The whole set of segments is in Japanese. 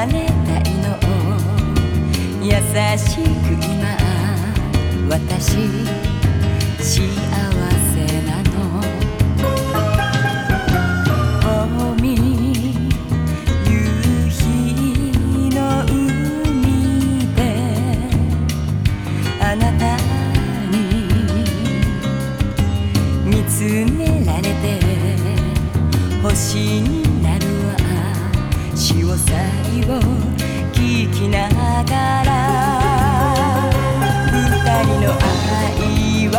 されたいの優しく今私幸せなの。見つめられて星に潮騒を聞きながら二人の愛は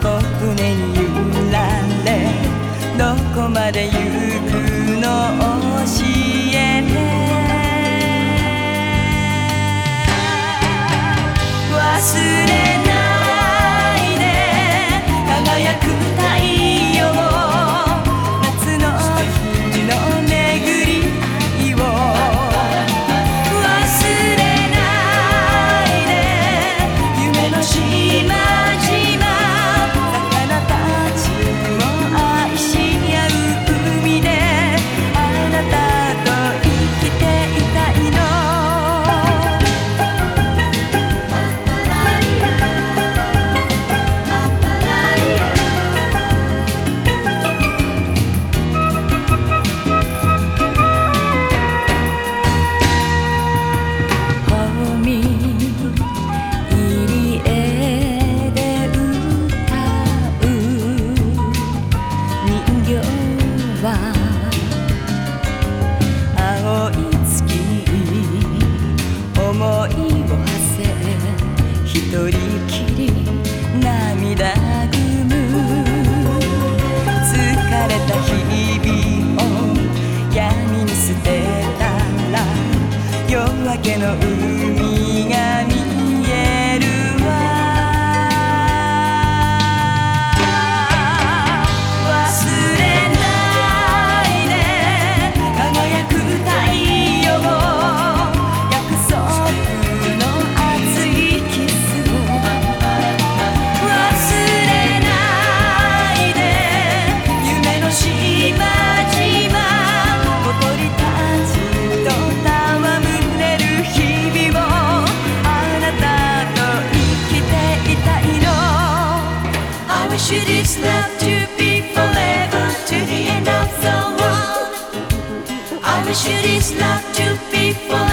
小船に揺られどこまで行くの教えて。忘れは青い月に思いを馳せ一人きり涙ぐむ疲れた日々を闇に捨てたら夜明けの海 I wish you this love to be forever to the end of the world? I wish you this love to be forever